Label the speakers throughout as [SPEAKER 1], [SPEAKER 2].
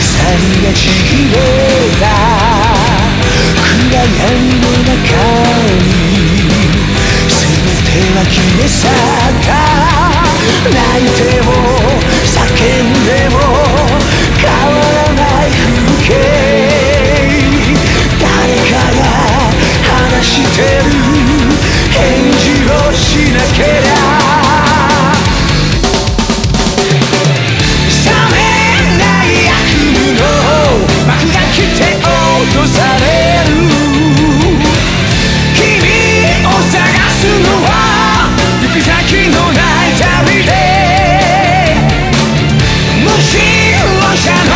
[SPEAKER 1] 鎖がちぎれた暗闇の中に全ては消え去った泣いて can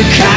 [SPEAKER 1] You